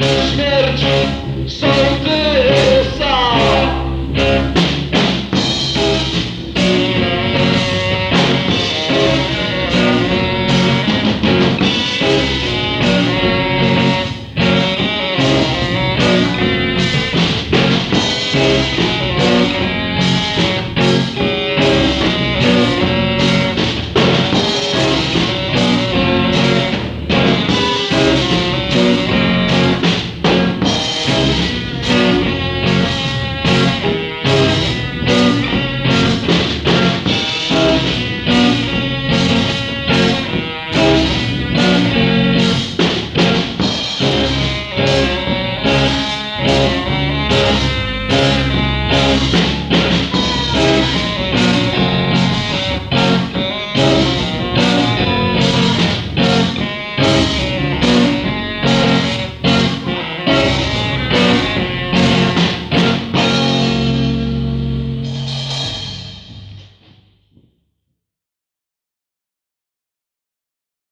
Śmierć są